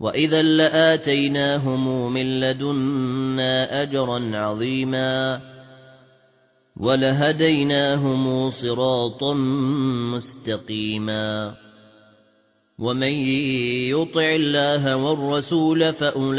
وَإِذًا لَّآتَيْنَاهُم مِّن لَّدُنَّا أَجْرًا عَظِيمًا وَلَهَدَيْنَاهُمْ صِرَاطًا مُّسْتَقِيمًا وَمَن يُطِعِ اللَّهَ وَالرَّسُولَ فَأُولَئِكَ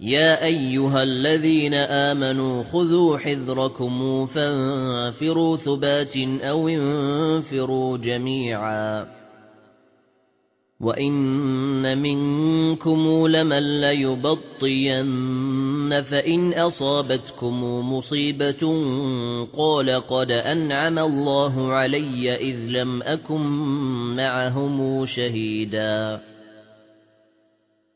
يا أيها الذين آمنوا خذوا حذركم فانفروا ثبات أو انفروا جميعا. وإن منكم لمن ليبطين فإن أصابتكم مصيبة قال قد أنعم الله علي إذ لم أكن معهم شهيدا.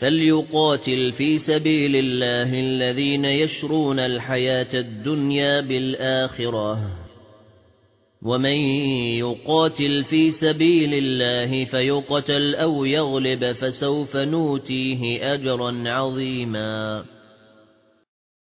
فَلْيُقَاتِلْ فِي سَبِيلِ اللَّهِ الَّذِينَ يَشْرُونَ الْحَيَاةَ الدُّنْيَا بِالْآخِرَةِ. وَمَن يُقَاتِلْ فِي سَبِيلِ اللَّهِ فَيُقْتَلْ أَوْ يَغْلِبْ فَسَوْفَ نُؤْتِيهِ أَجْرًا عَظِيمًا.